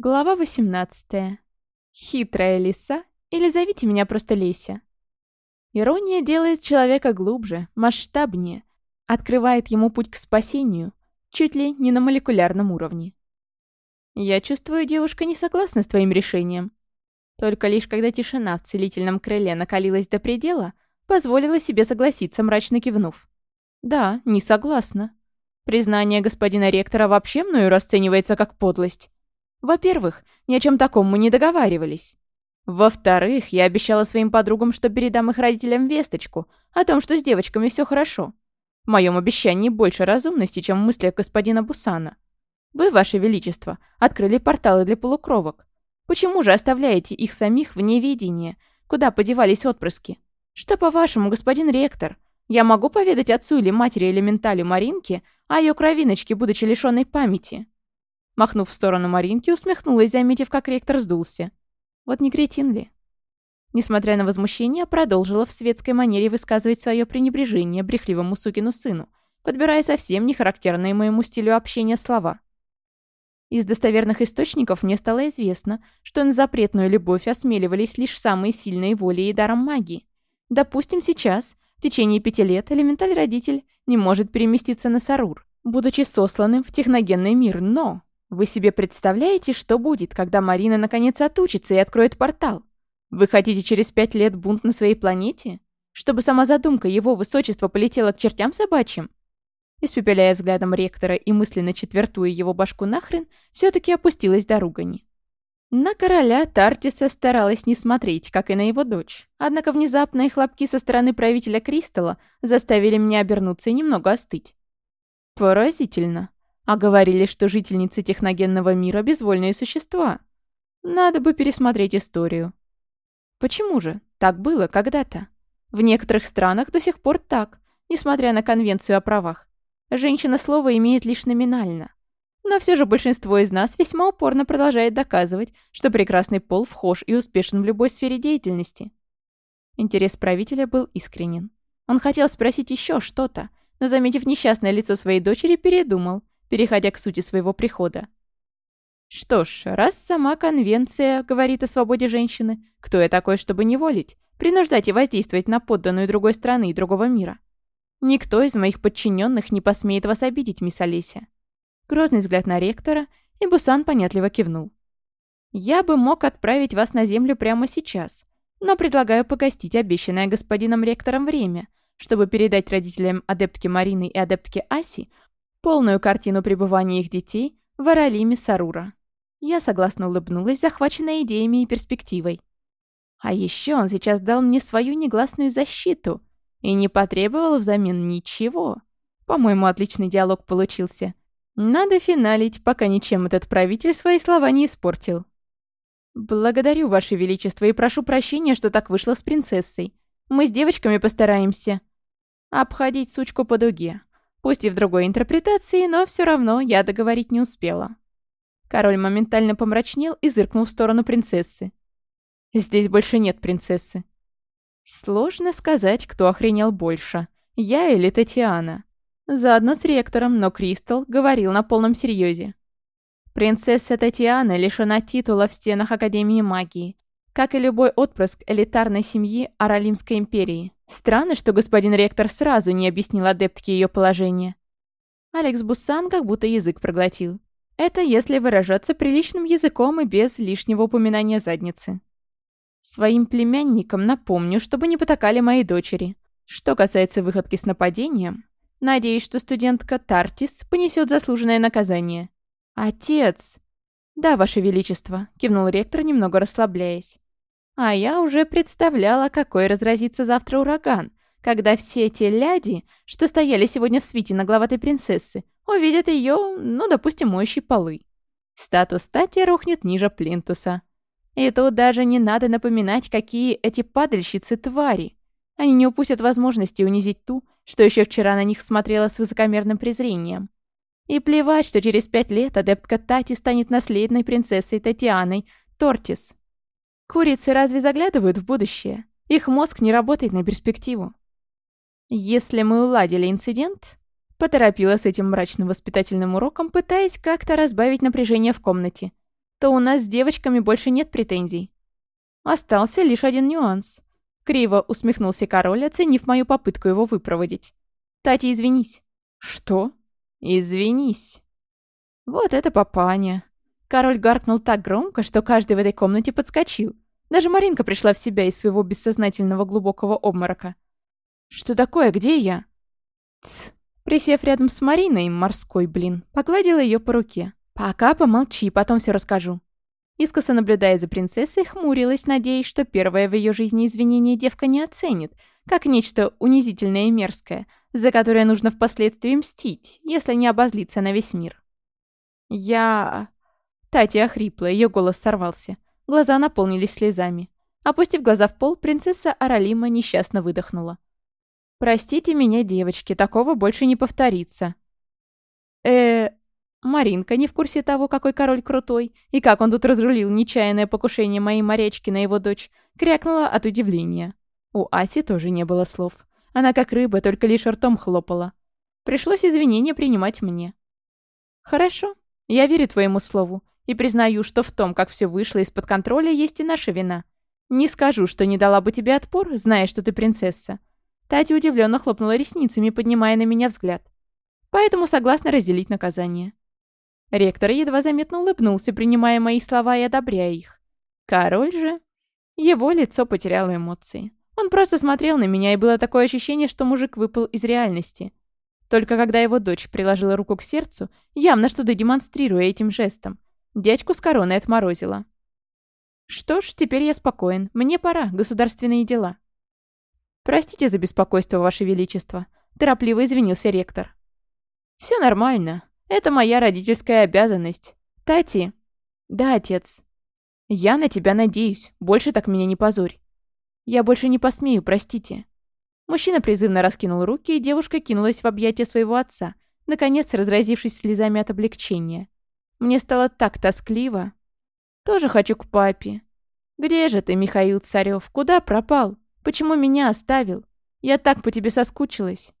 Глава 18. Хитрая лиса или зовите меня просто Леся. Ирония делает человека глубже, масштабнее, открывает ему путь к спасению, чуть ли не на молекулярном уровне. Я чувствую, девушка не согласна с твоим решением. Только лишь когда тишина в целительном крыле накалилась до предела, позволила себе согласиться, мрачно кивнув. Да, не согласна. Признание господина ректора вообще мною расценивается как подлость. Во-первых, ни о чем таком мы не договаривались. Во-вторых, я обещала своим подругам, что передам их родителям весточку о том, что с девочками все хорошо. В моем обещании больше разумности, чем в мыслях господина Бусана. Вы, Ваше Величество, открыли порталы для полукровок. Почему же оставляете их самих в неведении? Куда подевались отпрыски? Что, по-вашему, господин ректор? Я могу поведать отцу или матери элементали Маринки о ее кровиночке, будучи лишенной памяти?» Махнув в сторону Маринки, усмехнулась, заметив, как ректор сдулся. Вот не кретин ли? Несмотря на возмущение, продолжила в светской манере высказывать свое пренебрежение брехливому сукину сыну, подбирая совсем не характерные моему стилю общения слова. Из достоверных источников мне стало известно, что на запретную любовь осмеливались лишь самые сильные воли и даром магии. Допустим, сейчас, в течение пяти лет, элементаль-родитель не может переместиться на Сарур, будучи сосланным в техногенный мир, но вы себе представляете, что будет, когда Марина наконец отучится и откроет портал? Вы хотите через пять лет бунт на своей планете? Чтобы сама задумка его высочества полетела к чертям собачьим? Испепеляя взглядом ректора и мысленно четвертуя его башку нахрен, все-таки опустилась до ругани. На короля Тартиса старалась не смотреть, как и на его дочь. Однако внезапные хлопки со стороны правителя Кристалла заставили меня обернуться и немного остыть. Поразительно. А говорили, что жительницы техногенного мира – безвольные существа. Надо бы пересмотреть историю. Почему же? Так было когда-то. В некоторых странах до сих пор так, несмотря на Конвенцию о правах. Женщина слово имеет лишь номинально. Но все же большинство из нас весьма упорно продолжает доказывать, что прекрасный пол вхож и успешен в любой сфере деятельности. Интерес правителя был искренен. Он хотел спросить еще что-то, но, заметив несчастное лицо своей дочери, передумал переходя к сути своего прихода. Что ж, раз сама конвенция говорит о свободе женщины, кто я такой, чтобы не волить, принуждать и воздействовать на подданную другой страны и другого мира? Никто из моих подчиненных не посмеет вас обидеть, мисс Олеся. Грозный взгляд на ректора, и Бусан понятливо кивнул. Я бы мог отправить вас на землю прямо сейчас, но предлагаю погостить обещанное господином ректором время, чтобы передать родителям адептки Марины и адептки Аси полную картину пребывания их детей в Аралиме Сарура. Я согласно улыбнулась, захваченная идеями и перспективой. А еще он сейчас дал мне свою негласную защиту и не потребовал взамен ничего. По-моему, отличный диалог получился. Надо финалить, пока ничем этот правитель свои слова не испортил. «Благодарю, Ваше Величество, и прошу прощения, что так вышло с принцессой. Мы с девочками постараемся». «Обходить сучку по дуге», Пусть и в другой интерпретации, но все равно я договорить не успела. Король моментально помрачнел и зыркнул в сторону принцессы. «Здесь больше нет принцессы». Сложно сказать, кто охренел больше, я или Татьяна. Заодно с ректором, но Кристал говорил на полном серьезе. Принцесса Татьяна лишена титула в стенах Академии магии как и любой отпрыск элитарной семьи Аралимской империи. Странно, что господин ректор сразу не объяснил адептке ее положение. Алекс Буссан как будто язык проглотил. Это если выражаться приличным языком и без лишнего упоминания задницы. Своим племянникам напомню, чтобы не потакали моей дочери. Что касается выходки с нападением, надеюсь, что студентка Тартис понесет заслуженное наказание. «Отец!» «Да, Ваше Величество», — кивнул ректор, немного расслабляясь. А я уже представляла, какой разразится завтра ураган, когда все те ляди, что стояли сегодня в свите нагловатой принцессы, увидят ее, ну, допустим, моющей полы. Статус Тати рухнет ниже плинтуса. И тут даже не надо напоминать, какие эти падальщицы твари. Они не упустят возможности унизить ту, что еще вчера на них смотрела с высокомерным презрением. И плевать, что через пять лет адептка Тати станет наследной принцессой Татьяной Тортис. Курицы разве заглядывают в будущее? Их мозг не работает на перспективу. Если мы уладили инцидент, поторопила с этим мрачным воспитательным уроком, пытаясь как-то разбавить напряжение в комнате, то у нас с девочками больше нет претензий. Остался лишь один нюанс. Криво усмехнулся король, оценив мою попытку его выпроводить. «Тати, извинись». «Что?» «Извинись». «Вот это папаня. Король гаркнул так громко, что каждый в этой комнате подскочил. Даже Маринка пришла в себя из своего бессознательного глубокого обморока. «Что такое? Где я?» «Тсс!» Присев рядом с Мариной, морской блин, погладила ее по руке. «Пока помолчи, потом все расскажу». Искоса наблюдая за принцессой, хмурилась, надеясь, что первое в ее жизни извинение девка не оценит, как нечто унизительное и мерзкое, за которое нужно впоследствии мстить, если не обозлиться на весь мир. «Я...» Татья охрипла, ее голос сорвался. Глаза наполнились слезами. Опустив глаза в пол, принцесса Аралима несчастно выдохнула. «Простите меня, девочки, такого больше не повторится». э Маринка не в курсе того, какой король крутой, и как он тут разрулил нечаянное покушение моей морячки на его дочь, крякнула от удивления. У Аси тоже не было слов. Она как рыба, только лишь ртом хлопала. Пришлось извинения принимать мне. «Хорошо, я верю твоему слову и признаю, что в том, как все вышло из-под контроля, есть и наша вина. Не скажу, что не дала бы тебе отпор, зная, что ты принцесса. Татья удивленно хлопнула ресницами, поднимая на меня взгляд. Поэтому согласна разделить наказание. Ректор едва заметно улыбнулся, принимая мои слова и одобряя их. Король же... Его лицо потеряло эмоции. Он просто смотрел на меня, и было такое ощущение, что мужик выпал из реальности. Только когда его дочь приложила руку к сердцу, явно что-то демонстрируя этим жестом, Дядьку с короной отморозила. Что ж, теперь я спокоен. Мне пора, государственные дела. Простите за беспокойство, Ваше Величество. Торопливо извинился ректор. Все нормально. Это моя родительская обязанность. Тати. Да, отец. Я на тебя надеюсь. Больше так меня не позорь. Я больше не посмею, простите. Мужчина призывно раскинул руки, и девушка кинулась в объятия своего отца, наконец разразившись слезами от облегчения. Мне стало так тоскливо. Тоже хочу к папе. Где же ты, Михаил Царев? Куда пропал? Почему меня оставил? Я так по тебе соскучилась.